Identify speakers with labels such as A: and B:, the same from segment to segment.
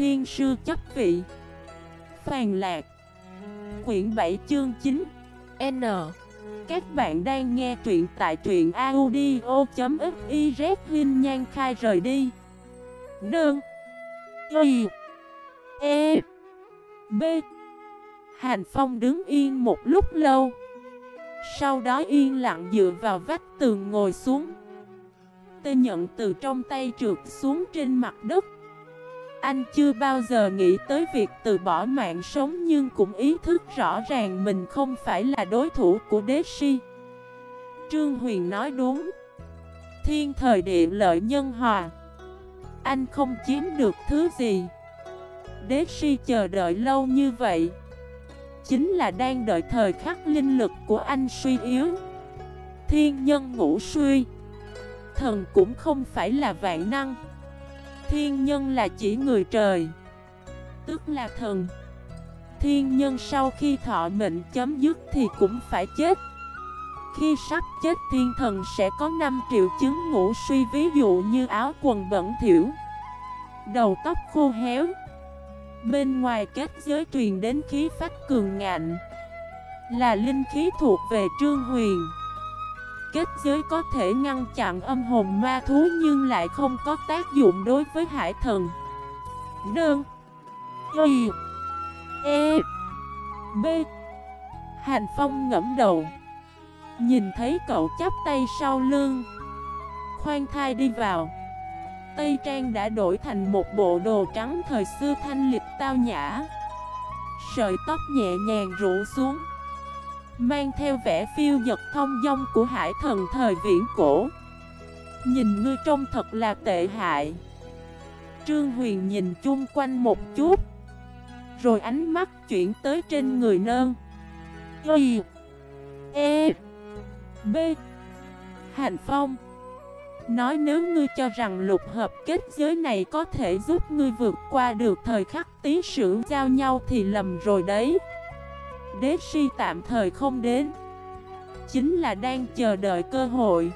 A: Thiên sư chấp vị. Phàn lạc. Quyển 7 chương 9 N. Các bạn đang nghe truyện tại truyện audio.xyz Vinh Nhan Khai rời đi. Nương. Y. E. B. Hành Phong đứng yên một lúc lâu. Sau đó yên lặng dựa vào vách tường ngồi xuống. Tê nhận từ trong tay trượt xuống trên mặt đất. Anh chưa bao giờ nghĩ tới việc từ bỏ mạng sống Nhưng cũng ý thức rõ ràng mình không phải là đối thủ của đế si. Trương Huyền nói đúng. Thiên thời địa lợi nhân hòa. Anh không chiếm được thứ gì. Đế si chờ đợi lâu như vậy, Chính là đang đợi thời khắc linh lực của anh suy yếu. Thiên nhân ngủ suy. Thần cũng không phải là vạn năng. Thiên nhân là chỉ người trời, Tức là thần. Thiên nhân sau khi thọ mệnh chấm dứt thì cũng phải chết. Khi sắp chết thiên thần sẽ có 5 triệu chứng ngủ suy, Ví dụ như áo quần bẩn thiểu Đầu tóc khô héo. Bên ngoài kết giới truyền đến khí phách cường ngạnh, Là linh khí thuộc về Trương Huyền. Kết giới có thể ngăn chặn âm hồn ma thú nhưng lại không có tác dụng đối với hải thần. Đơn. Y. E. B. Hành Phong ngẫm đầu. Nhìn thấy cậu chắp tay sau lưng. Khoan thai đi vào. Tây Trang đã đổi thành một bộ đồ trắng thời xưa thanh lịch tao nhã. Sợi tóc nhẹ nhàng rủ xuống. Mang theo vẻ phiêu giật thông dong của hải thần thời viễn cổ. Nhìn ngươi trông thật là tệ hại. Trương Huyền nhìn chung quanh một chút. Rồi ánh mắt chuyển tới trên người nơn. Y E B. Hành Phong. Nói nếu ngươi cho rằng lục hợp kết giới này có thể giúp ngươi vượt qua được thời khắc tí sử giao nhau thì lầm rồi đấy. Đế si tạm thời không đến. Chính là đang chờ đợi cơ hội.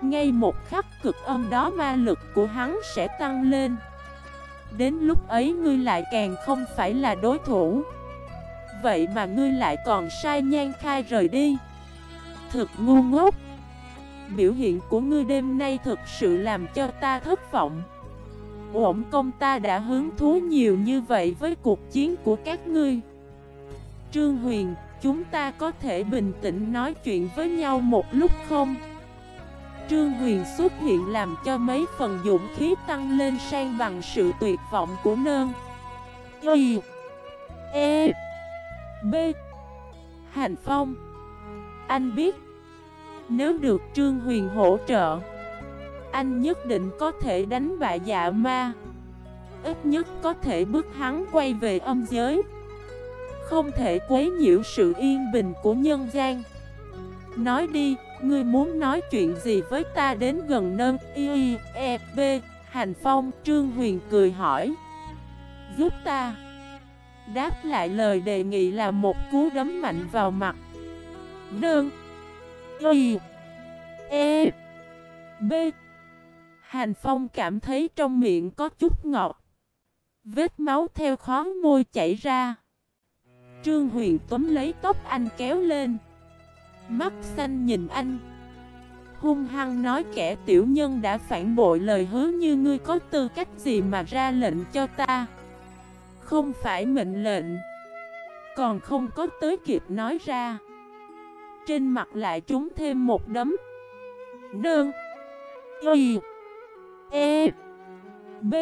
A: Ngay một khắc cực âm đó ma lực của hắn sẽ tăng lên. Đến lúc ấy ngươi lại càng không phải là đối thủ. Vậy mà ngươi lại còn sai nhan khai rời đi. Thực ngu ngốc. Biểu hiện của ngươi đêm nay thực sự làm cho ta thất vọng. Ổn công ta đã hứng thú nhiều như vậy với cuộc chiến của các ngươi. Trương Huyền, chúng ta có thể bình tĩnh nói chuyện với nhau một lúc không? Trương Huyền xuất hiện làm cho mấy phần dũng khí tăng lên sang bằng sự tuyệt vọng của nơn. Y E B. Hành Phong. Anh biết Nếu được Trương Huyền hỗ trợ Anh nhất định có thể đánh bại dạ ma. Ít nhất có thể bức hắn quay về âm giới không thể quấy nhiễu sự yên bình của nhân gian. Nói đi, ngươi muốn nói chuyện gì với ta đến gần nâng y e b Hành Phong Trương Huyền cười hỏi. Giúp ta. Đáp lại lời đề nghị là một cú đấm mạnh vào mặt. Đơn. Y E B. Hành Phong cảm thấy trong miệng có chút ngọt. Vết máu theo khó môi chảy ra. Trương Huyền túm lấy tóc anh kéo lên. Mắt xanh nhìn anh. Hung hăng nói kẻ tiểu nhân đã phản bội lời hứa như ngươi có tư cách gì mà ra lệnh cho ta. Không phải mệnh lệnh, Còn không có tới kịp nói ra. Trên mặt lại trúng thêm một đấm. Đơn Y E B.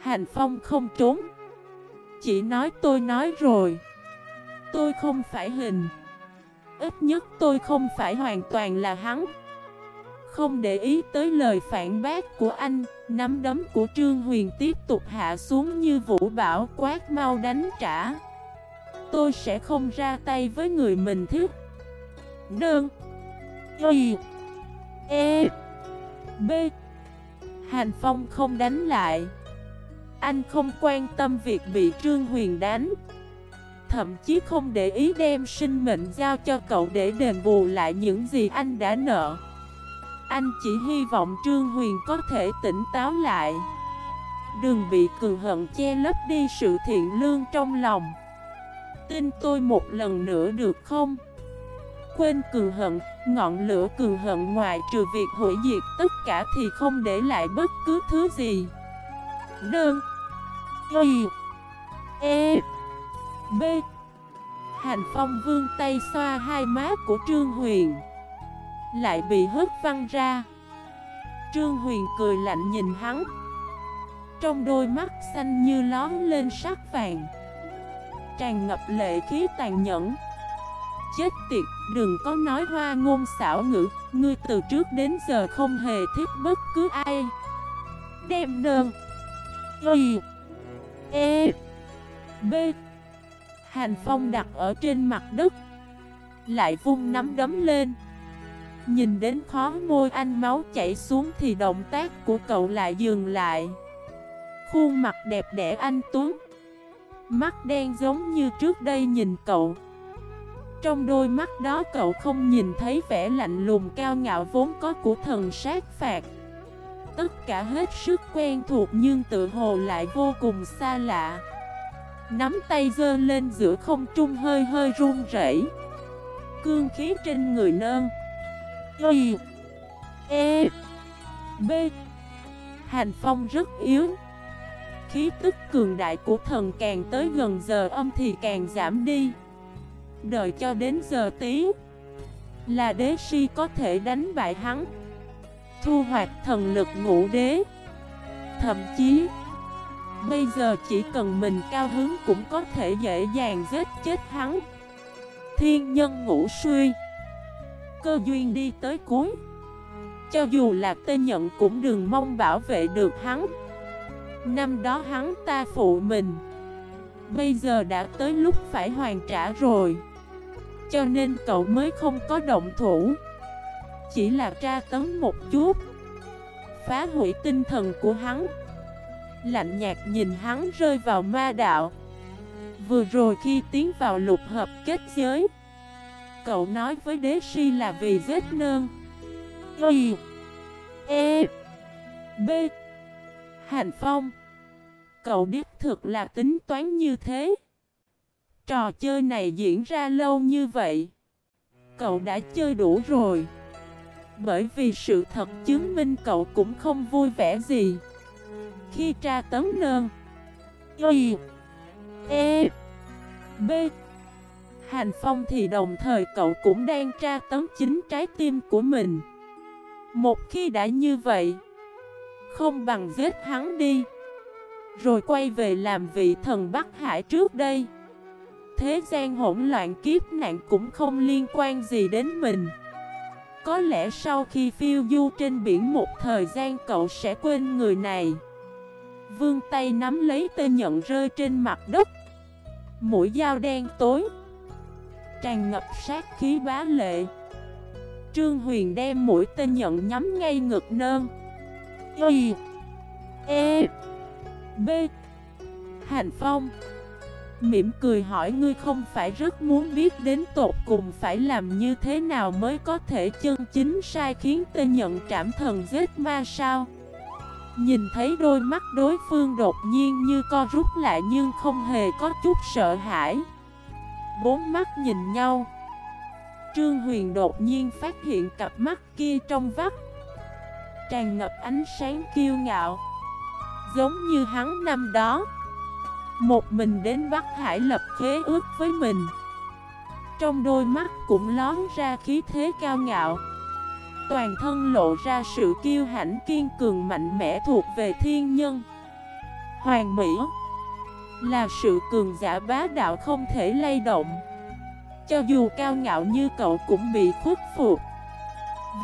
A: Hành Phong không trốn chỉ nói tôi nói rồi. Tôi không phải hình. Ít nhất tôi không phải hoàn toàn là hắn. Không để ý tới lời phản bác của anh, Nắm đấm của Trương Huyền tiếp tục hạ xuống như vũ bảo quát mau đánh trả. Tôi sẽ không ra tay với người mình thích. Đơn. Y. E. B. Hành Phong không đánh lại anh không quan tâm việc bị Trương Huyền đánh. Thậm chí không để ý đem sinh mệnh giao cho cậu để đền bù lại những gì anh đã nợ. Anh chỉ hy vọng Trương Huyền có thể tỉnh táo lại. Đừng bị cường hận che lấp đi sự thiện lương trong lòng. Tin tôi một lần nữa được không? Quên cường hận, ngọn lửa cường hận ngoài trừ việc hủy diệt tất cả thì không để lại bất cứ thứ gì. Đơn Y E. B. Hành phong vương tay xoa hai má của Trương Huyền. Lại bị hớt văng ra. Trương Huyền cười lạnh nhìn hắn. Trong đôi mắt xanh như lón lên sắc vàng. Tràn ngập lệ khí tàn nhẫn. Chết tiệt, đừng có nói hoa ngôn xảo ngữ. Ngươi từ trước đến giờ không hề thích bất cứ ai. Đem đơn. Y. E B. Hành Phong đặt ở trên mặt đất. Lại vung nắm đấm lên. Nhìn đến khó môi anh máu chảy xuống thì động tác của cậu lại dừng lại. Khuôn mặt đẹp đẽ anh Tuấn. Mắt đen giống như trước đây nhìn cậu. Trong đôi mắt đó cậu không nhìn thấy vẻ lạnh lùng cao ngạo vốn có của thần sát phạt. Tất cả hết sức quen thuộc nhưng tự hồ lại vô cùng xa lạ. Nắm tay dơ lên giữa không trung hơi hơi run rẩy. Cương khí trên người nơn Y E B. Hành phong rất yếu. Khí tức cường đại của thần càng tới gần giờ âm thì càng giảm đi. Đợi cho đến giờ tí, Là đế si có thể đánh bại hắn. Thu hoạch thần lực ngũ đế. Thậm chí, Bây giờ chỉ cần mình cao hứng cũng có thể dễ dàng giết chết hắn. Thiên nhân ngũ suy, Cơ duyên đi tới cuối. Cho dù là tê nhận cũng đừng mong bảo vệ được hắn. Năm đó hắn ta phụ mình, Bây giờ đã tới lúc phải hoàn trả rồi. Cho nên cậu mới không có động thủ. Chỉ là tra tấn một chút. Phá hủy tinh thần của hắn. Lạnh nhạt nhìn hắn rơi vào ma đạo. Vừa rồi khi tiến vào lục hợp kết giới, Cậu nói với đế si là vì giết nơn. Y E B. Hành Phong. Cậu đích thực là tính toán như thế. Trò chơi này diễn ra lâu như vậy. Cậu đã chơi đủ rồi. Bởi vì sự thật chứng minh cậu cũng không vui vẻ gì. Khi tra tấn nơn, Y E B Hành Phong thì đồng thời cậu cũng đang tra tấn chính trái tim của mình. Một khi đã như vậy, Không bằng giết hắn đi. Rồi quay về làm vị thần Bắc Hải trước đây. Thế gian hỗn loạn kiếp nạn cũng không liên quan gì đến mình. Có lẽ sau khi phiêu du trên biển một thời gian cậu sẽ quên người này. Vương tay nắm lấy tên nhận rơi trên mặt đất. Mũi dao đen tối. Tràn ngập sát khí bá lệ. Trương Huyền đem mũi tên nhận nhắm ngay ngực nơn. Y E B. Hành Phong. Mỉm cười hỏi ngươi không phải rất muốn biết đến tột cùng phải làm như thế nào mới có thể chân chính sai khiến tên nhận trảm thần giết ma sao? Nhìn thấy đôi mắt đối phương đột nhiên như co rút lại nhưng không hề có chút sợ hãi. Bốn mắt nhìn nhau. Trương Huyền đột nhiên phát hiện cặp mắt kia trong vắt. Tràn ngập ánh sáng kiêu ngạo. Giống như hắn năm đó. Một mình đến Bắc Hải lập khế ước với mình. Trong đôi mắt cũng lón ra khí thế cao ngạo. Toàn thân lộ ra sự kiêu hãnh kiên cường mạnh mẽ thuộc về thiên nhân. Hoàng Mỹ Là sự cường giả bá đạo không thể lay động. Cho dù cao ngạo như cậu cũng bị khuất phục.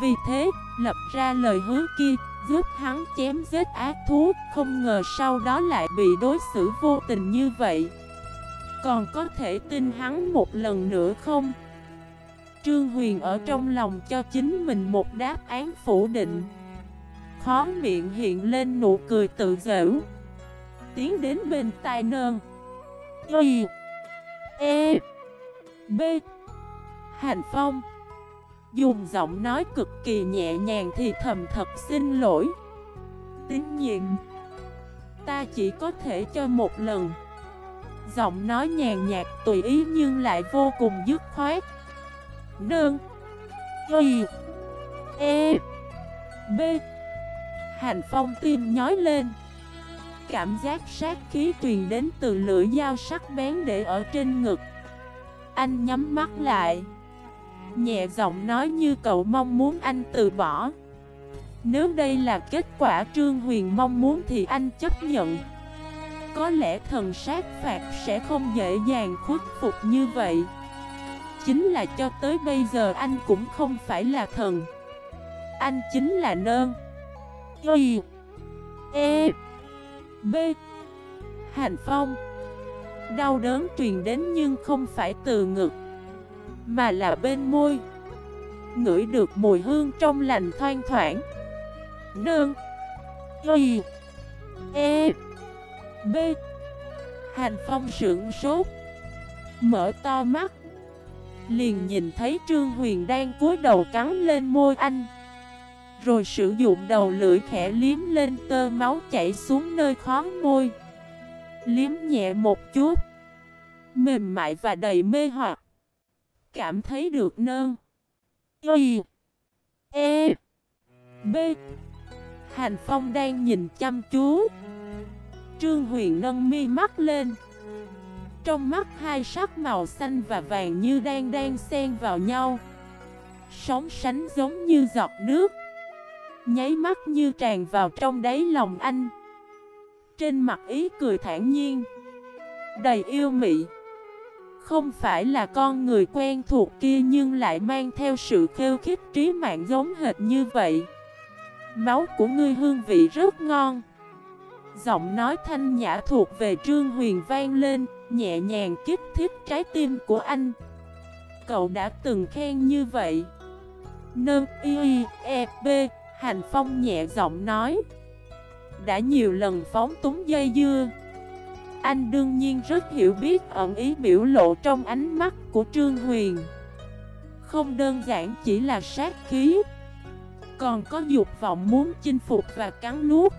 A: Vì thế, lập ra lời hứa kia Giúp hắn chém giết ác thú, Không ngờ sau đó lại bị đối xử vô tình như vậy. Còn có thể tin hắn một lần nữa không? Trương Huyền ở trong lòng cho chính mình một đáp án phủ định. Khó miệng hiện lên nụ cười tự giễu. Tiến đến bên tai nơn. Y E B. Hành Phong. Dùng giọng nói cực kỳ nhẹ nhàng thì thầm thật xin lỗi. Tín nhiệm, Ta chỉ có thể cho một lần. Giọng nói nhàn nhạt tùy ý nhưng lại vô cùng dứt khoát. Nương, Y E B. Hành phong tim nhói lên. Cảm giác sát khí truyền đến từ lưỡi dao sắc bén để ở trên ngực. Anh nhắm mắt lại. Nhẹ giọng nói như cậu mong muốn anh từ bỏ. Nếu đây là kết quả Trương Huyền mong muốn thì anh chấp nhận. Có lẽ thần sát phạt sẽ không dễ dàng khuất phục như vậy. Chính là cho tới bây giờ anh cũng không phải là thần. Anh chính là nơn. Y. E. B. Hành phong. Đau đớn truyền đến nhưng không phải từ ngực. Mà là bên môi. Ngửi được mùi hương trong lành thoang thoảng. Nương. Y. E. B. Hành phong sưởng sốt. Mở to mắt. Liền nhìn thấy Trương Huyền đang cúi đầu cắn lên môi anh. Rồi sử dụng đầu lưỡi khẽ liếm lên tơ máu chảy xuống nơi khó môi. Liếm nhẹ một chút. Mềm mại và đầy mê hoặc. Cảm thấy được nơn. Y E B. Hành Phong đang nhìn chăm chú. Trương Huyền nâng mi mắt lên. Trong mắt hai sắc màu xanh và vàng như đang đang xen vào nhau. Sóng sánh giống như giọt nước. Nháy mắt như tràn vào trong đáy lòng anh. Trên mặt ý cười thản nhiên. Đầy yêu mị. Không phải là con người quen thuộc kia nhưng lại mang theo sự khêu khích trí mạng giống hệt như vậy. Máu của ngươi hương vị rất ngon. Giọng nói thanh nhã thuộc về Trương Huyền vang lên, Nhẹ nhàng kích thích trái tim của anh. Cậu đã từng khen như vậy. Nơ, y e b, Hành Phong nhẹ giọng nói. Đã nhiều lần phóng túng dây dưa. Anh đương nhiên rất hiểu biết ẩn ý biểu lộ trong ánh mắt của Trương Huyền. Không đơn giản chỉ là sát khí, Còn có dục vọng muốn chinh phục và cắn nuốt.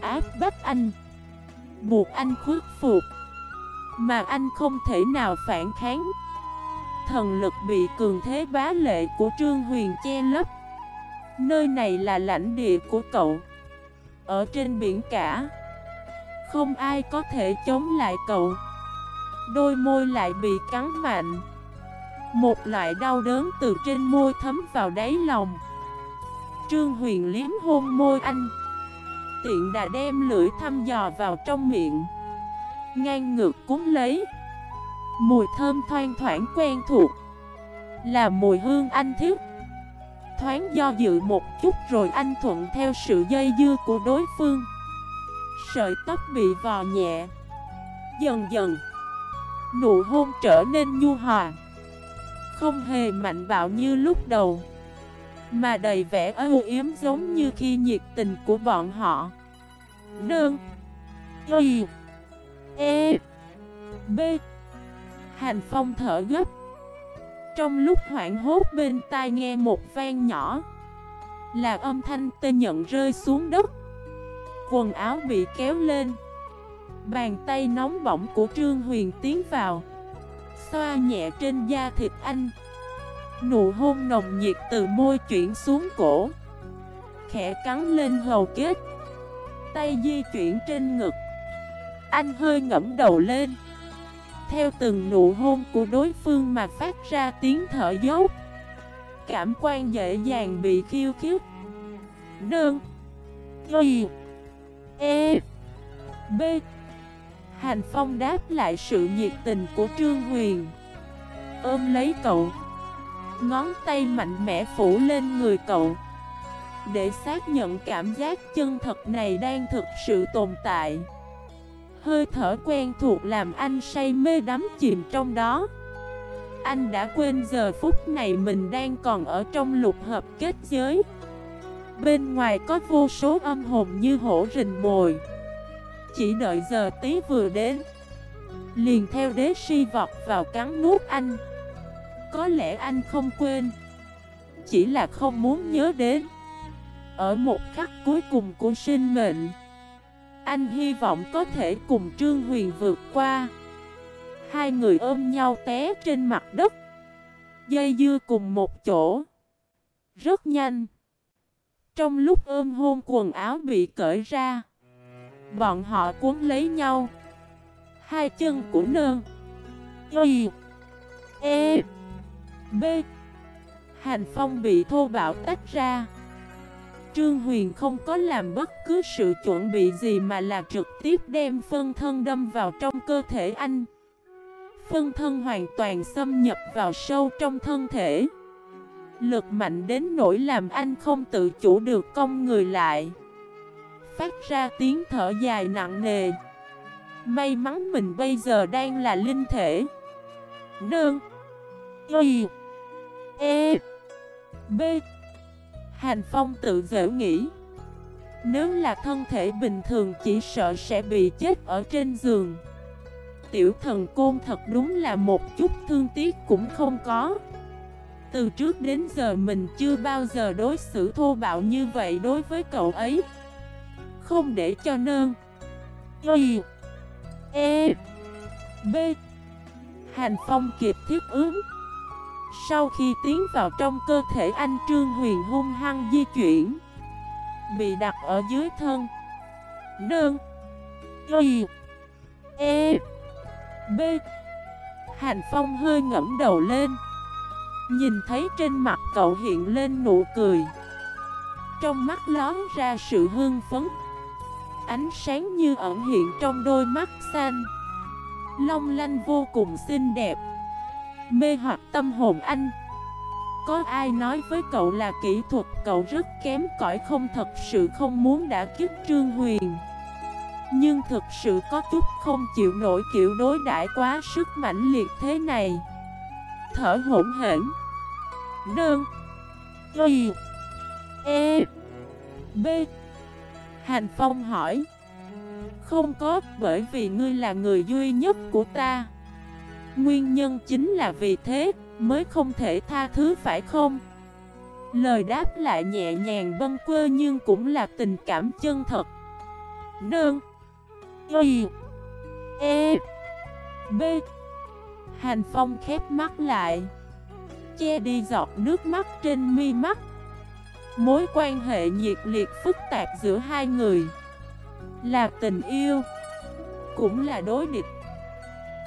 A: Áp bách anh, Buộc anh khuất phục, Mà anh không thể nào phản kháng. Thần lực bị cường thế bá lệ của Trương Huyền che lấp. Nơi này là lãnh địa của cậu, Ở trên biển cả. Không ai có thể chống lại cậu. Đôi môi lại bị cắn mạnh. Một loại đau đớn từ trên môi thấm vào đáy lòng. Trương Huyền liếm hôn môi anh. Tiện đã đem lưỡi thăm dò vào trong miệng. Ngang ngược cúng lấy. Mùi thơm thoang thoảng quen thuộc. Là mùi hương anh thiết. Thoáng do dự một chút rồi anh thuận theo sự dây dưa của đối phương. Sợi tóc bị vò nhẹ. Dần dần, Nụ hôn trở nên nhu hòa, Không hề mạnh bạo như lúc đầu, Mà đầy vẻ âu yếm giống như khi nhiệt tình của bọn họ. Nương, Y E B. Hành phong thở gấp. Trong lúc hoảng hốt bên tai nghe một vang nhỏ, Là âm thanh tê nhận rơi xuống đất. Quần áo bị kéo lên. Bàn tay nóng bỏng của Trương Huyền tiến vào, Xoa nhẹ trên da thịt anh. Nụ hôn nồng nhiệt từ môi chuyển xuống cổ, Khẽ cắn lên hầu kết. Tay di chuyển trên ngực, Anh hơi ngẫm đầu lên. Theo từng nụ hôn của đối phương mà phát ra tiếng thở dốc, Cảm quan dễ dàng bị khiêu khích. Đơn Y. E B. Hành Phong đáp lại sự nhiệt tình của Trương Huyền. Ôm lấy cậu. Ngón tay mạnh mẽ phủ lên người cậu. Để xác nhận cảm giác chân thật này đang thực sự tồn tại. Hơi thở quen thuộc làm anh say mê đắm chìm trong đó. Anh đã quên giờ phút này mình đang còn ở trong lục hợp kết giới. Bên ngoài có vô số âm hồn như hổ rình mồi. Chỉ đợi giờ tí vừa đến. Liền theo đế si vọt vào cắn nuốt anh. Có lẽ anh không quên. Chỉ là không muốn nhớ đến. Ở một khắc cuối cùng của sinh mệnh, Anh hy vọng có thể cùng Trương Huyền vượt qua. Hai người ôm nhau té trên mặt đất, Dây dưa cùng một chỗ. Rất nhanh trong lúc ôm hôn quần áo bị cởi ra, Bọn họ cuốn lấy nhau. Hai chân của nương Y E B. Hành phong bị thô bạo tách ra. Trương Huyền không có làm bất cứ sự chuẩn bị gì mà là trực tiếp đem phân thân đâm vào trong cơ thể anh. Phân thân hoàn toàn xâm nhập vào sâu trong thân thể. Lực mạnh đến nỗi làm anh không tự chủ được cong người lại. Phát ra tiếng thở dài nặng nề. May mắn mình bây giờ đang là linh thể. Nương. Y. E. B. Hành Phong tự dễ nghĩ. Nếu là thân thể bình thường chỉ sợ sẽ bị chết ở trên giường. Tiểu thần côn thật đúng là một chút thương tiếc cũng không có. Từ trước đến giờ mình chưa bao giờ đối xử thô bạo như vậy đối với cậu ấy. Không để cho nơn. Y. E. B. Hành Phong kịp thiết ứng. Sau khi tiến vào trong cơ thể anh Trương Huyền hung hăng di chuyển. Bị đặt ở dưới thân. Nơn. Y. E. B. Hành Phong hơi ngẫm đầu lên. Nhìn thấy trên mặt cậu hiện lên nụ cười. Trong mắt lón ra sự hương phấn. Ánh sáng như ẩn hiện trong đôi mắt xanh. Long lanh vô cùng xinh đẹp. Mê hoặc tâm hồn anh. Có ai nói với cậu là kỹ thuật cậu rất kém cỏi không thật sự không muốn đã kiếp Trương Huyền. Nhưng thực sự có chút không chịu nổi kiểu đối đãi quá sức mãnh liệt thế này. Thở hỗn hển. Đơn Y E. B. Hành Phong hỏi. Không có, bởi vì ngươi là người duy nhất của ta. Nguyên nhân chính là vì thế, mới không thể tha thứ phải không? Lời đáp lại nhẹ nhàng bâng quơ nhưng cũng là tình cảm chân thật. Nương. Y E. B. Hành Phong khép mắt lại. Che đi giọt nước mắt trên mi mắt. Mối quan hệ nhiệt liệt phức tạp giữa hai người Là tình yêu, Cũng là đối địch,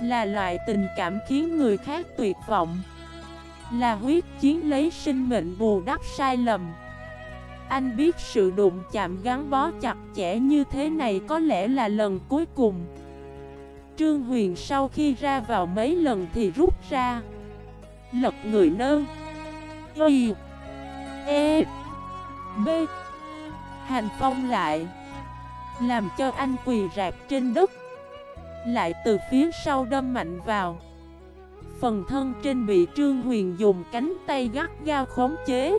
A: là loại tình cảm khiến người khác tuyệt vọng, Là huyết chiến lấy sinh mệnh bù đắp sai lầm. Anh biết sự đụng chạm gắn bó chặt chẽ như thế này có lẽ là lần cuối cùng. Trương Huyền sau khi ra vào mấy lần thì rút ra. Lật người nơ. Y E B. Hành phong lại, Làm cho anh quỳ rạc trên đất. Lại từ phía sau đâm mạnh vào. Phần thân trên bị Trương Huyền dùng cánh tay gắt gao khống chế.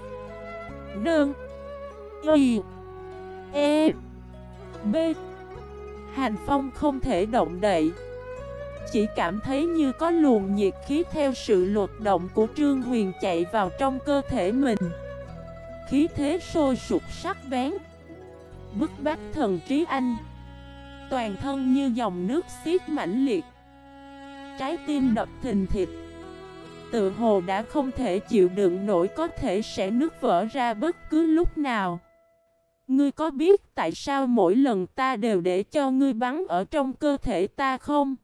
A: Đơn Y E B. Hành Phong không thể động đậy. Chỉ cảm thấy như có luồng nhiệt khí theo sự luật động của Trương Huyền chạy vào trong cơ thể mình. Khí thế sôi sụp sắc bén. Bức bách thần trí anh. Toàn thân như dòng nước xiết mãnh liệt. Trái tim đập thình thịt Tự hồ đã không thể chịu đựng nổi có thể sẽ nứt vỡ ra bất cứ lúc nào. Ngươi có biết tại sao mỗi lần ta đều để cho ngươi bắn ở trong cơ thể ta không?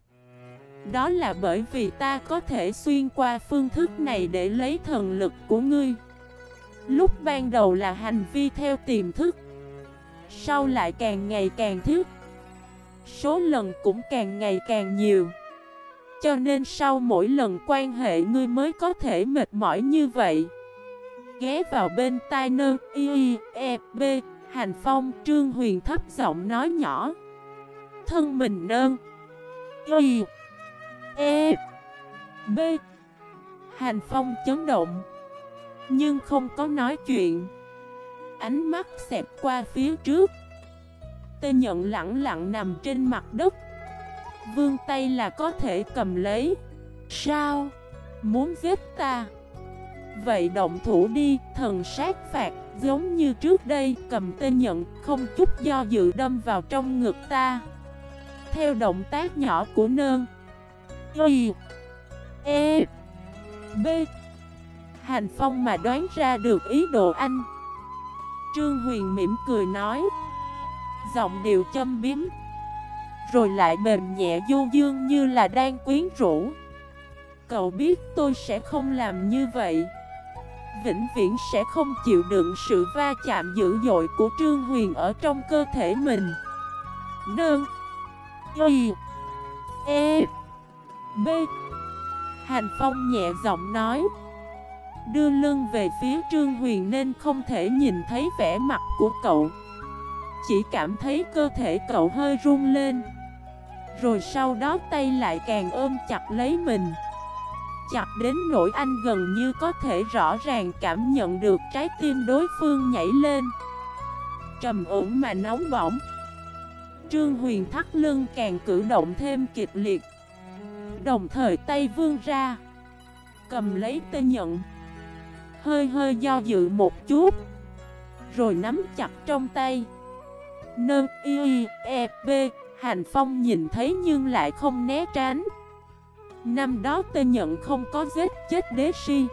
A: Đó là bởi vì ta có thể xuyên qua phương thức này để lấy thần lực của ngươi. Lúc ban đầu là hành vi theo tiềm thức, Sau lại càng ngày càng thiết Số lần cũng càng ngày càng nhiều. Cho nên sau mỗi lần quan hệ ngươi mới có thể mệt mỏi như vậy. Ghé vào bên tai nơ, y e b, Hành phong, trương huyền thấp giọng nói nhỏ. Thân mình nơn Y E B. Hành phong chấn động Nhưng không có nói chuyện. Ánh mắt xẹp qua phía trước. Tê nhận lặng lặng nằm trên mặt đất. Vương tay là có thể cầm lấy. Sao? Muốn giết ta? Vậy động thủ đi, thần sát phạt Giống như trước đây, cầm tên nhận, không chút do dự đâm vào trong ngực ta. Theo động tác nhỏ của nơn Y E B. Hành Phong mà đoán ra được ý đồ anh. Trương Huyền mỉm cười nói. Giọng điệu châm biếm. Rồi lại mềm nhẹ du dương như là đang quyến rũ. Cậu biết tôi sẽ không làm như vậy. Vĩnh viễn sẽ không chịu đựng sự va chạm dữ dội của Trương Huyền ở trong cơ thể mình. Nương. Y. E. B. Hành Phong nhẹ giọng nói. Đưa lưng về phía Trương Huyền nên không thể nhìn thấy vẻ mặt của cậu. Chỉ cảm thấy cơ thể cậu hơi run lên. Rồi sau đó tay lại càng ôm chặt lấy mình. Chặt đến nỗi anh gần như có thể rõ ràng cảm nhận được trái tim đối phương nhảy lên. Trầm ổn mà nóng bỏng. Trương Huyền thắt lưng càng cử động thêm kịch liệt. Đồng thời tay vươn ra. Cầm lấy tê nhận Hơi hơi do dự một chút. Rồi nắm chặt trong tay. Nơ y e b. Hành Phong nhìn thấy nhưng lại không né tránh. Năm đó tê nhận không có giết chết đế si.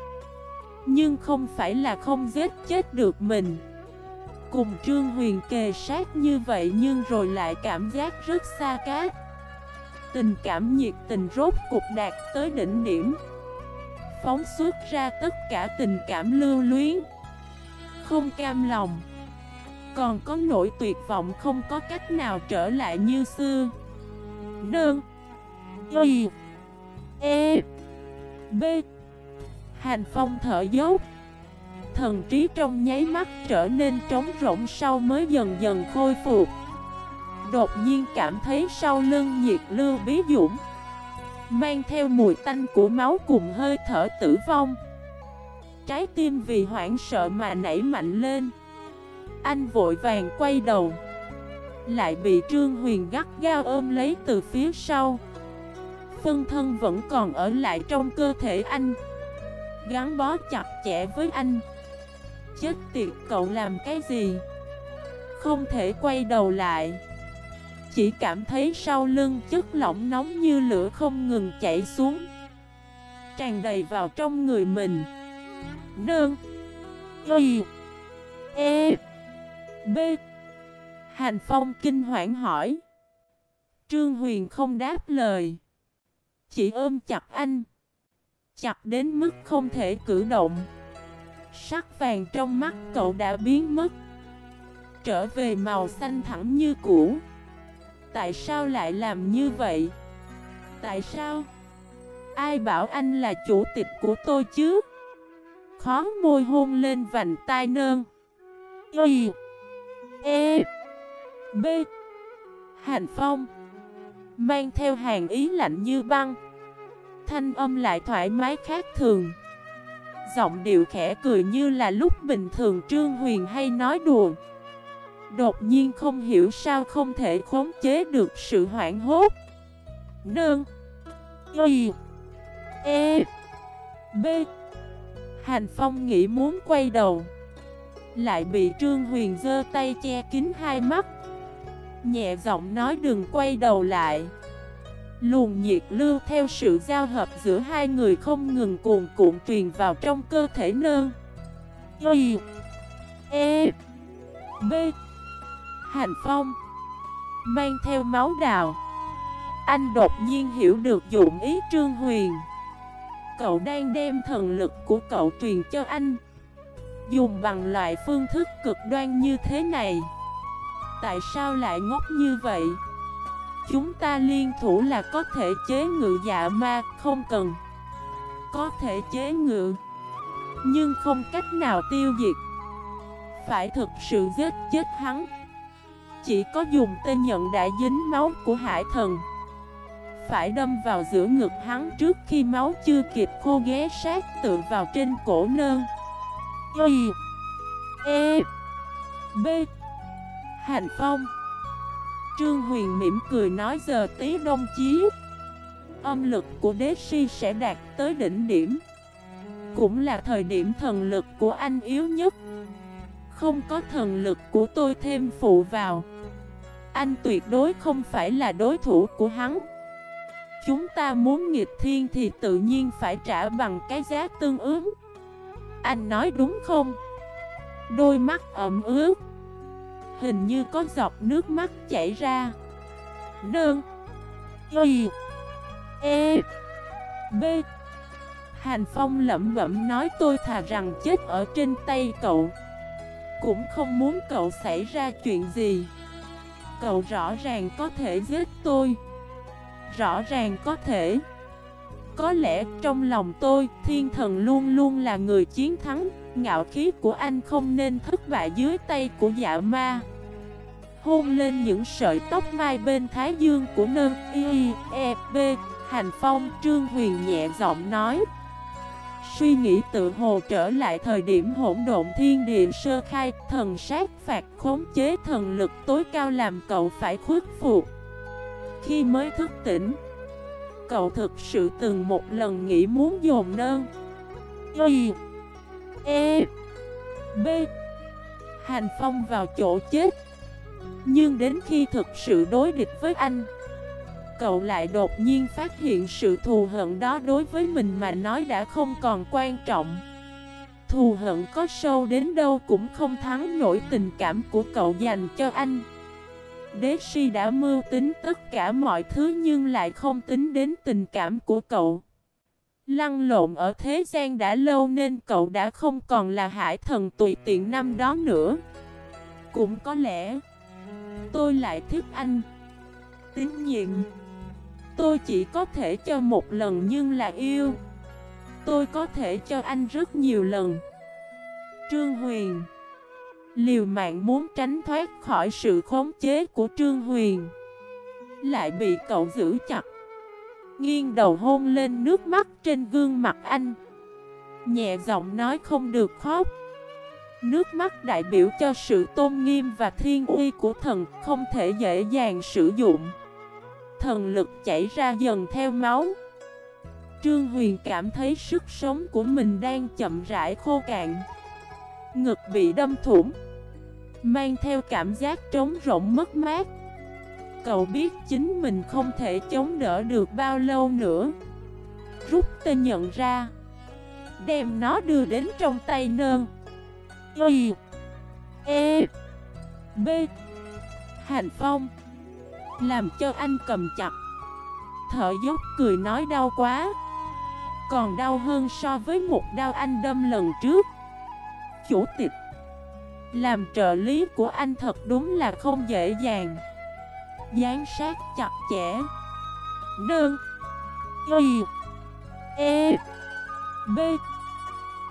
A: Nhưng không phải là không giết chết được mình. Cùng Trương Huyền kề sát như vậy nhưng rồi lại cảm giác rất xa cát. Tình cảm nhiệt tình rốt cục đạt tới đỉnh điểm. Phóng xuất ra tất cả tình cảm lưu luyến. Không cam lòng. Còn có nỗi tuyệt vọng không có cách nào trở lại như xưa. Đơn. Y. E. B. Hành phong thở dốc. Thần trí trong nháy mắt trở nên trống rỗng sau mới dần dần khôi phục. Đột nhiên cảm thấy sau lưng nhiệt lưu bí dũng, Mang theo mùi tanh của máu cùng hơi thở tử vong. Trái tim vì hoảng sợ mà nảy mạnh lên. Anh vội vàng quay đầu, Lại bị Trương Huyền gắt gao ôm lấy từ phía sau. Phân thân vẫn còn ở lại trong cơ thể anh, Gắn bó chặt chẽ với anh. Chết tiệt, cậu làm cái gì? Không thể quay đầu lại chỉ cảm thấy sau lưng chất lỏng nóng như lửa không ngừng chảy xuống. Tràn đầy vào trong người mình. Nương Y. E. B. Hành Phong kinh hoảng hỏi. Trương Huyền không đáp lời. Chỉ ôm chặt anh. Chặt đến mức không thể cử động. Sắc vàng trong mắt cậu đã biến mất. Trở về màu xanh thẳng như cũ. Tại sao lại làm như vậy? Tại sao? Ai bảo anh là chủ tịch của tôi chứ? Khó môi hôn lên vành tai nơn Y E B Hành phong Mang theo hàng ý lạnh như băng Thanh âm lại thoải mái khác thường Giọng điệu khẽ cười như là lúc bình thường Trương Huyền hay nói đùa Đột nhiên không hiểu sao không thể khống chế được sự hoảng hốt. Nương. Y. E. B. Hành Phong nghĩ muốn quay đầu. Lại bị Trương Huyền giơ tay che kín hai mắt. Nhẹ giọng nói đừng quay đầu lại. Luồng nhiệt lưu theo sự giao hợp giữa hai người không ngừng cuồn cuộn truyền vào trong cơ thể nơn Y. E. B. Hành Phong. Mang theo máu đào. Anh đột nhiên hiểu được dụng ý Trương Huyền. Cậu đang đem thần lực của cậu truyền cho anh. Dùng bằng loại phương thức cực đoan như thế này. Tại sao lại ngốc như vậy? Chúng ta liên thủ là có thể chế ngự dạ ma Không cần. Có thể chế ngự, Nhưng không cách nào tiêu diệt. Phải thực sự giết chết hắn chỉ có dùng tên nhận đã dính máu của hải thần. Phải đâm vào giữa ngực hắn trước khi máu chưa kịp khô ghé sát tự vào trên cổ nơn Y E B. Hành Phong. Trương Huyền mỉm cười nói giờ tí đông chí. Âm lực của đế si sẽ đạt tới đỉnh điểm. Cũng là thời điểm thần lực của anh yếu nhất. Không có thần lực của tôi thêm phụ vào. Anh tuyệt đối không phải là đối thủ của hắn. Chúng ta muốn nghịch thiên thì tự nhiên phải trả bằng cái giá tương ứng. Anh nói đúng không? Đôi mắt ẩm ướt. Hình như có giọt nước mắt chảy ra. Nương. Y. E. B. Hành Phong lẩm bẩm nói tôi thà rằng chết ở trên tay cậu. Cũng không muốn cậu xảy ra chuyện gì. Cậu rõ ràng có thể giết tôi. Rõ ràng có thể. Có lẽ trong lòng tôi, Thiên thần luôn luôn là người chiến thắng. Ngạo khí của anh không nên thất bại dưới tay của dạ ma. Hôn lên những sợi tóc mai bên thái dương của nơ y e b. Hành phong trương huyền nhẹ giọng nói. Suy nghĩ tự hồ trở lại thời điểm hỗn độn thiên địa sơ khai, Thần sát phạt khống chế thần lực tối cao làm cậu phải khuất phục. Khi mới thức tỉnh, Cậu thực sự từng một lần nghĩ muốn dồn nơn. Y E B. Hành Phong vào chỗ chết. Nhưng đến khi thực sự đối địch với anh Cậu lại đột nhiên phát hiện sự thù hận đó đối với mình mà nói đã không còn quan trọng. Thù hận có sâu đến đâu cũng không thắng nổi tình cảm của cậu dành cho anh. Đế si đã mưu tính tất cả mọi thứ nhưng lại không tính đến tình cảm của cậu. Lăn lộn ở thế gian đã lâu nên cậu đã không còn là hải thần tùy tiện năm đó nữa. Cũng có lẽ, Tôi lại thích anh. Tín nhiệm. Tôi chỉ có thể cho một lần nhưng là yêu. Tôi có thể cho anh rất nhiều lần. Trương Huyền. Liều mạng muốn tránh thoát khỏi sự khống chế của Trương Huyền. Lại bị cậu giữ chặt. Nghiêng đầu hôn lên nước mắt trên gương mặt anh. Nhẹ giọng nói không được khóc. Nước mắt đại biểu cho sự tôn nghiêm và thiên uy của thần, Không thể dễ dàng sử dụng. Thần lực chảy ra dần theo máu. Trương Huyền cảm thấy sức sống của mình đang chậm rãi khô cạn. Ngực bị đâm thủng, Mang theo cảm giác trống rỗng mất mát. Cậu biết chính mình không thể chống đỡ được bao lâu nữa. Rút tên nhận ra, Đem nó đưa đến trong tay nơn. Y E B. Hành Phong. Làm cho anh cầm chặt. Thở dốc cười nói đau quá, Còn đau hơn so với một đau anh đâm lần trước. Chủ tịch, Làm trợ lý của anh thật đúng là không dễ dàng. Gián sát chặt chẽ. Đơn, Y E B.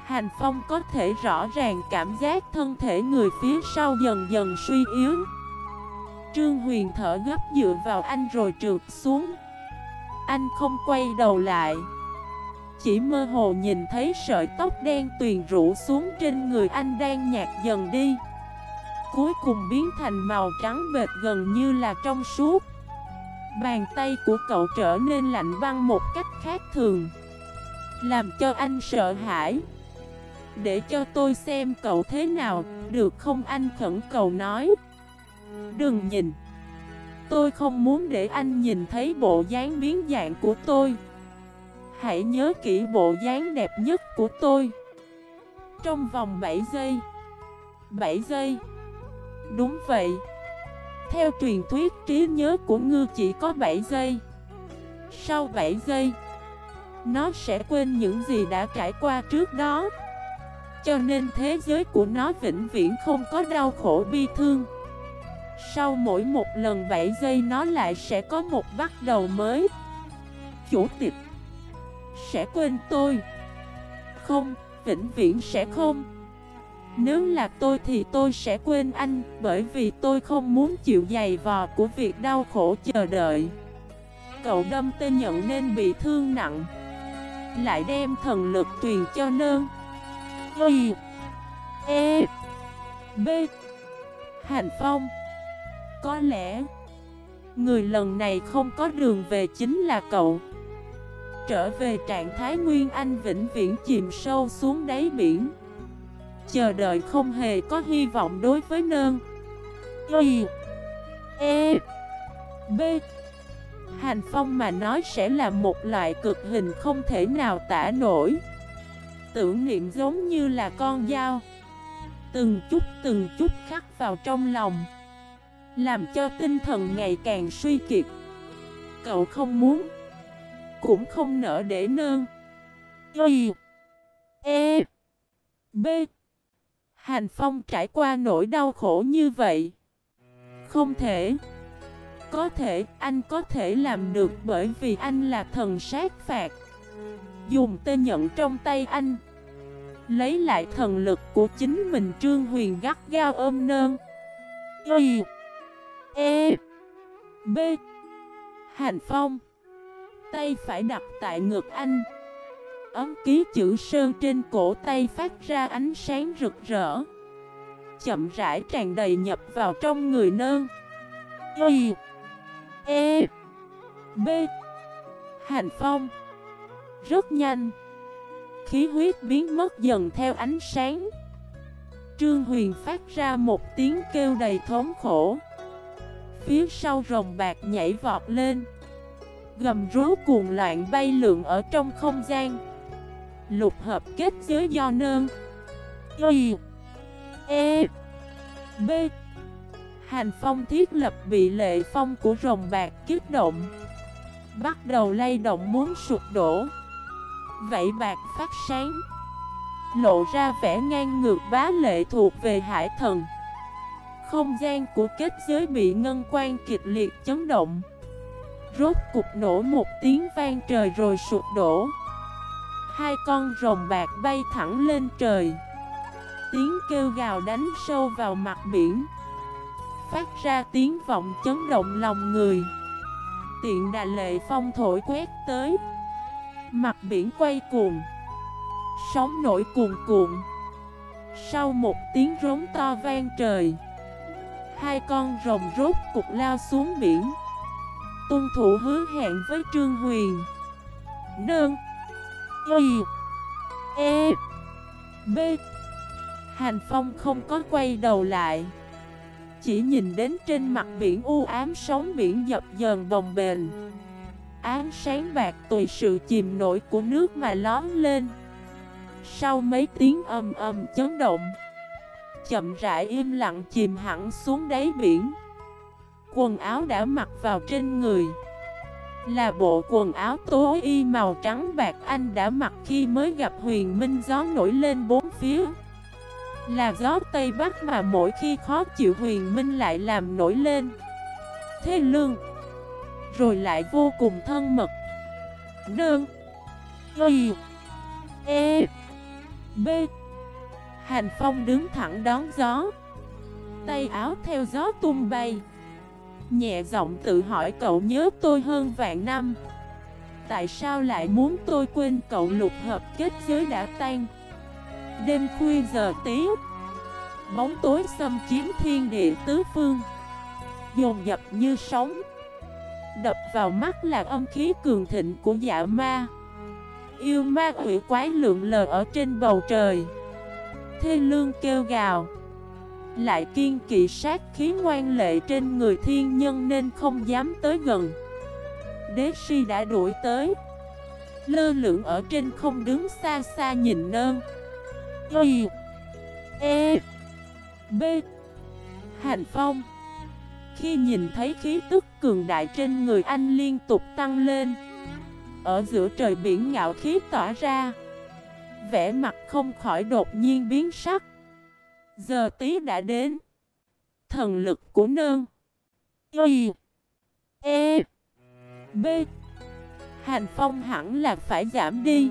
A: Hành Phong có thể rõ ràng cảm giác thân thể người phía sau dần dần suy yếu. Trương Huyền thở gấp dựa vào anh rồi trượt xuống. Anh không quay đầu lại. Chỉ mơ hồ nhìn thấy sợi tóc đen tuyền rũ xuống trên người anh đang nhạt dần đi. Cuối cùng biến thành màu trắng bệt gần như là trong suốt. Bàn tay của cậu trở nên lạnh băng một cách khác thường. Làm cho anh sợ hãi. Để cho tôi xem cậu thế nào, Được không anh khẩn cầu nói. Đừng nhìn. Tôi không muốn để anh nhìn thấy bộ dáng biến dạng của tôi. Hãy nhớ kỹ bộ dáng đẹp nhất của tôi. Trong vòng 7 giây. 7 giây. Đúng vậy. Theo truyền thuyết trí nhớ của ngư chỉ có 7 giây. Sau 7 giây, Nó sẽ quên những gì đã trải qua trước đó. Cho nên thế giới của nó vĩnh viễn không có đau khổ bi thương. Sau mỗi một lần 7 giây nó lại sẽ có một bắt đầu mới. Chủ tịch Sẽ quên tôi? Không, vĩnh viễn sẽ không. Nếu là tôi thì tôi sẽ quên anh Bởi vì tôi không muốn chịu dày vò của việc đau khổ chờ đợi. Cậu đâm tên nhận nên bị thương nặng. Lại đem thần lực truyền cho nơn. Y E B. Hành Phong. Có lẽ Người lần này không có đường về chính là cậu. Trở về trạng thái Nguyên Anh vĩnh viễn chìm sâu xuống đáy biển. Chờ đợi không hề có hy vọng đối với nơn. Y E B. Hành phong mà nói sẽ là một loại cực hình không thể nào tả nổi. Tưởng niệm giống như là con dao. Từng chút từng chút khắc vào trong lòng. Làm cho tinh thần ngày càng suy kiệt. Cậu không muốn Cũng không nỡ để nương. Y E B. Hành Phong trải qua nỗi đau khổ như vậy. Không thể Có thể, anh có thể làm được bởi vì anh là thần sát phạt. Dùng tên nhận trong tay anh Lấy lại thần lực của chính mình Trương Huyền gắt gao ôm nơn. Y E B. Hành Phong. Tay phải đặt tại ngực anh. Ấm ký chữ sơn trên cổ tay phát ra ánh sáng rực rỡ. Chậm rãi tràn đầy nhập vào trong người nơn Y E B. Hành phong. Rất nhanh. Khí huyết biến mất dần theo ánh sáng. Trương Huyền phát ra một tiếng kêu đầy thống khổ. Phía sau rồng bạc nhảy vọt lên. Gầm rú cuồng loạn bay lượn ở trong không gian. Lục hợp kết giới do nơn. Y. E. B. Hành phong thiết lập bị lệ phong của rồng bạc kích động. Bắt đầu lay động muốn sụp đổ. Vậy bạc phát sáng. Lộ ra vẻ ngang ngược bá lệ thuộc về hải thần. Không gian của kết giới bị ngân quan kịch liệt chấn động. Rốt cục nổ một tiếng vang trời rồi sụp đổ. Hai con rồng bạc bay thẳng lên trời. Tiếng kêu gào đánh sâu vào mặt biển. Phát ra tiếng vọng chấn động lòng người. Tiện đà lệ phong thổi quét tới. Mặt biển quay cuồng. Sóng nổi cuồn cuộn. Sau một tiếng rống to vang trời Hai con rồng rốt cục lao xuống biển. Tuân thủ hứa hẹn với Trương Huyền. Nương, Y. E. B. Hành Phong không có quay đầu lại. Chỉ nhìn đến trên mặt biển u ám sóng biển dập dờn bồng bềnh. Ánh sáng bạc tùy sự chìm nổi của nước mà lón lên. Sau mấy tiếng âm âm chấn động Chậm rãi im lặng chìm hẳn xuống đáy biển. Quần áo đã mặc vào trên người. Là bộ quần áo tối y màu trắng bạc anh đã mặc khi mới gặp huyền minh gió nổi lên bốn phía. Là gió Tây Bắc mà mỗi khi khó chịu huyền minh lại làm nổi lên. Thế lương. Rồi lại vô cùng thân mật. Đơn Y. E. B. Hành phong đứng thẳng đón gió. Tay áo theo gió tung bay. Nhẹ giọng tự hỏi, cậu nhớ tôi hơn vạn năm. Tại sao lại muốn tôi quên cậu lục hợp kết giới đã tan? Đêm khuya giờ tí Bóng tối xâm chiếm thiên địa tứ phương. Dồn dập như sóng, Đập vào mắt là âm khí cường thịnh của dạ ma. Yêu ma quỷ quái lượng lờ ở trên bầu trời. Thê lương kêu gào. Lại kiên kỵ sát khí ngoan lệ trên người thiên nhân nên không dám tới gần. Đế si đã đuổi tới. Lơ lượng ở trên không đứng xa xa nhìn nơn. Y E B. Hành Phong. Khi nhìn thấy khí tức cường đại trên người anh liên tục tăng lên. Ở giữa trời biển ngạo khí tỏa ra. Vẻ mặt không khỏi đột nhiên biến sắc Giờ tí đã đến. Thần lực của nương. Y. E. B. Hành phong hẳn là phải giảm đi.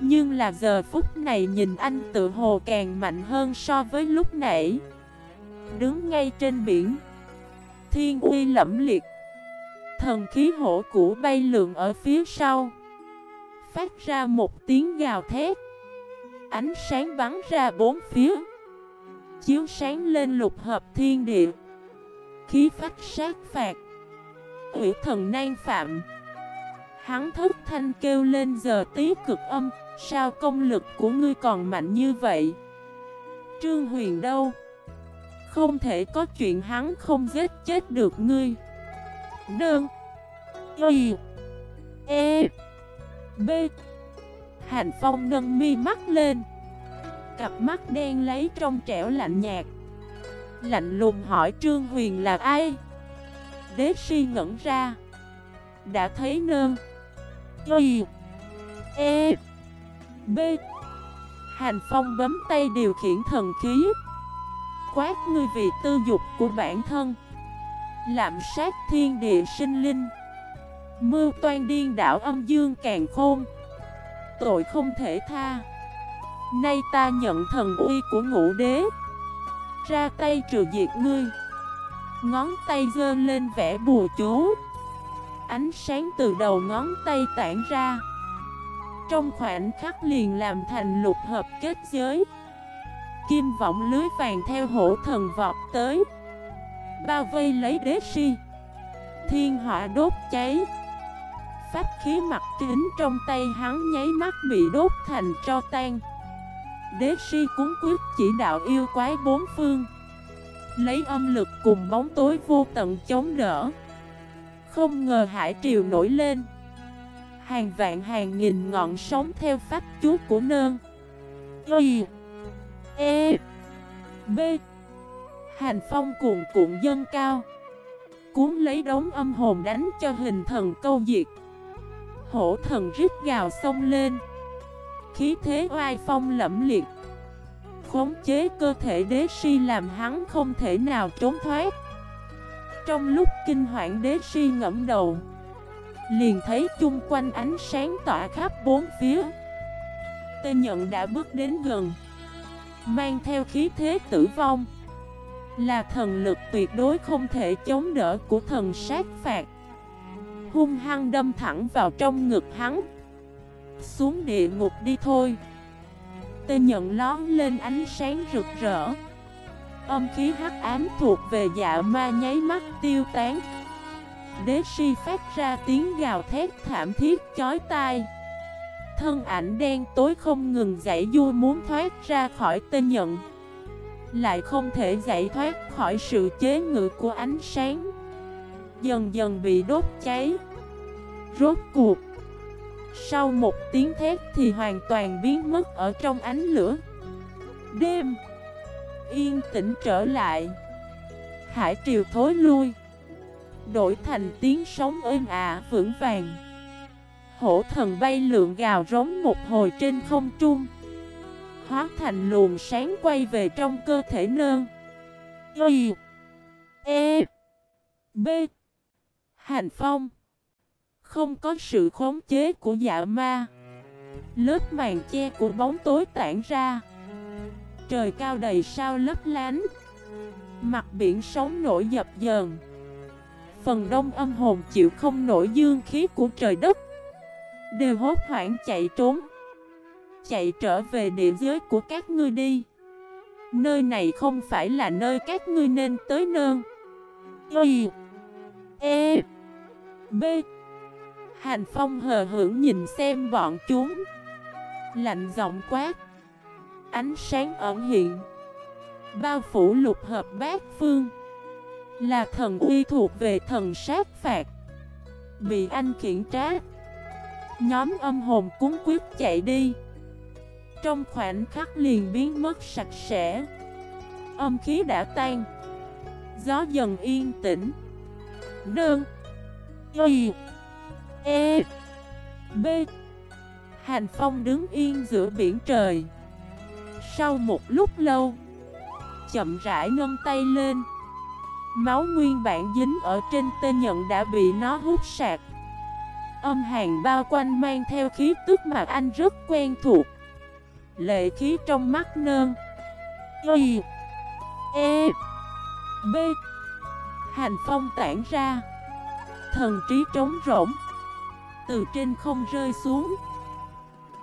A: Nhưng là giờ phút này nhìn anh tự hồ càng mạnh hơn so với lúc nãy. Đứng ngay trên biển. Thiên uy lẫm liệt. Thần khí hổ cũ bay lượn ở phía sau. Phát ra một tiếng gào thét. Ánh sáng bắn ra bốn phía. Chiếu sáng lên lục hợp thiên địa. Khí phách sát phạt. Ủy thần nan phạm. Hắn thức thanh kêu lên giờ tí cực âm, Sao công lực của ngươi còn mạnh như vậy? Trương Huyền đâu? Không thể có chuyện hắn không giết chết được ngươi. Đơn. Y. E. B. Hành Phong nâng mi mắt lên. Cặp mắt đen lấy trong trẻo lạnh nhạt. Lạnh lùng hỏi Trương Huyền là ai? Đế si ngẩn ra. Đã thấy nơn. Y. E. B. Hành Phong bấm tay điều khiển thần khí. Quát ngươi vì tư dục của bản thân. Lạm sát thiên địa sinh linh. Mưu toan điên đảo âm dương càng khôn. Tội không thể tha. Nay ta nhận thần uy của ngũ đế. Ra tay trừ diệt ngươi. Ngón tay dơ lên vẽ bùa chú. Ánh sáng từ đầu ngón tay tản ra. Trong khoảnh khắc liền làm thành lục hợp kết giới. Kim vọng lưới vàng theo hổ thần vọt tới. Bao vây lấy đế si. Thiên hỏa đốt cháy. Pháp khí mặt kính trong tay hắn nháy mắt bị đốt thành tro tan. Đế si cúng quyết chỉ đạo yêu quái bốn phương. Lấy âm lực cùng bóng tối vô tận chống đỡ. Không ngờ hải triều nổi lên. Hàng vạn hàng nghìn ngọn sóng theo pháp chú của nơn. Y E B. Hành phong cuồn cuộn dân cao. Cuốn lấy đống âm hồn đánh cho hình thần câu diệt. Hổ thần rít gào sông lên. Khí thế oai phong lẫm liệt. Khống chế cơ thể đế si làm hắn không thể nào trốn thoát. Trong lúc kinh hoảng đế si ngẫm đầu, Liền thấy chung quanh ánh sáng tỏa khắp bốn phía. Tê nhận đã bước đến gần, Mang theo khí thế tử vong. Là thần lực tuyệt đối không thể chống đỡ của thần sát phạt. Hung hăng đâm thẳng vào trong ngực hắn. Xuống địa ngục đi thôi. Tê nhận lón lên ánh sáng rực rỡ. Âm khí hắc ám thuộc về dạ ma nháy mắt tiêu tán. Đế si phát ra tiếng gào thét thảm thiết chói tai. Thân ảnh đen tối không ngừng dãy vui muốn thoát ra khỏi tên nhận. Lại không thể giải thoát khỏi sự chế ngự của ánh sáng. Dần dần bị đốt cháy. Rốt cuộc, Sau một tiếng thét thì hoàn toàn biến mất ở trong ánh lửa. Đêm Yên tĩnh trở lại. Hải triều thối lui, Đổi thành tiếng sóng êm ả vững vàng. Hổ thần bay lượn gào rống một hồi trên không trung, Hóa thành luồng sáng quay về trong cơ thể nơn. Y E B Hành phong. Không có sự khống chế của dạ ma. Lớp màn che của bóng tối tản ra. Trời cao đầy sao lấp lánh. Mặt biển sóng nổi dập dờn. Phần đông âm hồn chịu không nổi dương khí của trời đất. Đều hốt hoảng chạy trốn. Chạy trở về địa giới của các ngươi đi. Nơi này không phải là nơi các ngươi nên tới nơn Y E B. Hành Phong hờ hưởng nhìn xem bọn chúng. Lạnh giọng quát. Ánh sáng ẩn hiện. Bao phủ lục hợp bát phương. Là thần uy thuộc về thần sát phạt. Bị anh khiển trách Nhóm âm hồn cúng quyết chạy đi. Trong khoảnh khắc liền biến mất sạch sẽ. Âm khí đã tan. Gió dần yên tĩnh. Đơn Y E. B. Hành phong đứng yên giữa biển trời. Sau một lúc lâu, Chậm rãi nâng tay lên. Máu nguyên bản dính ở trên tên nhận đã bị nó hút sạc. Âm hàng bao quanh mang theo khí tức mà anh rất quen thuộc. Lệ khí trong mắt nơn. Y E. B. Hành phong tản ra. Thần trí trống rỗng. Từ trên không rơi xuống.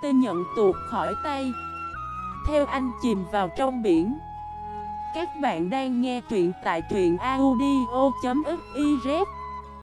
A: Tê nhận tuột khỏi tay. Theo anh chìm vào trong biển. Các bạn đang nghe truyện tại truyện audio.fif